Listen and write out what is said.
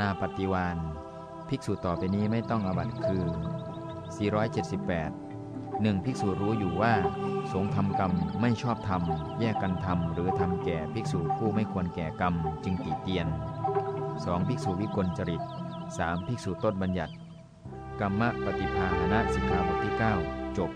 นาปฏิวานภิกษุต่อไปนี้ไม่ต้องอบัตคือ 478 1. ภิกษุรู้อยู่ว่า สงฆ์ทำกรรมไม่ชอบทำแยกกันทำหรือทำแก่ภิกษุผู้ไม่ควรแก่กรรมจึงติเตียน 2. ภิกษุวิกลจริต 3. ภิกษุต้นบัญญัติ กรรมปฏิภาณสิกขาบทที่ 9 จบ